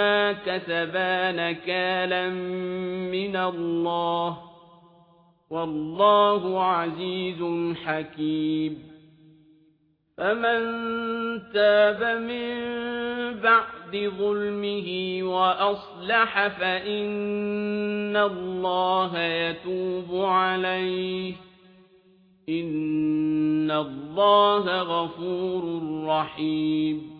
بما كسبا نكالا من الله والله عزيز حكيم. فمن تاب من بعد ظلمه وأصلح فإن الله يتوب عليه. إن الله غفور رحيم.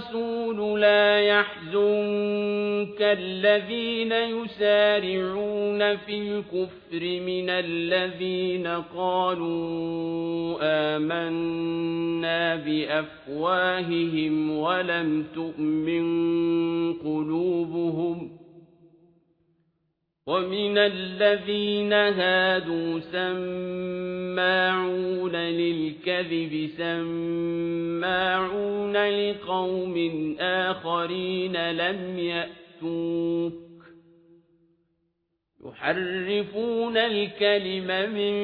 الرسول لا يحزنك الذين يسارعون في الكفر من الذين قالوا آمنا بأفواههم ولم تؤمن قلوبهم ومن الذين هادوا سماعون للكذب سماعون لقوم آخرين لم يأتوك يحرفون الكلم من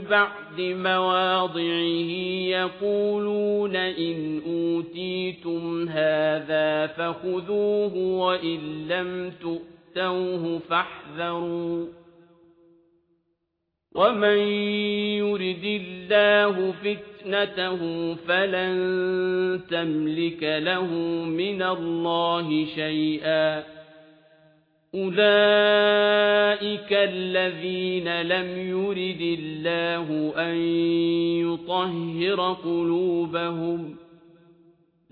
بعد مواضعه يقولون إن أوتيتم هذا فخذوه وإن لم تؤتوا فَأْتَوْهُ فَاحْذَرُوا. وَمَن يُرِدِ اللَّهُ فِتْنَتَهُ فَلَن تَمْلِكَ لَهُ مِنَ اللَّهِ شَيْئًا. أُولَئِكَ الَّذِينَ لَمْ يُرِدِ اللَّهُ أَن يُطَهِّرَ قُلُوبَهُمْ.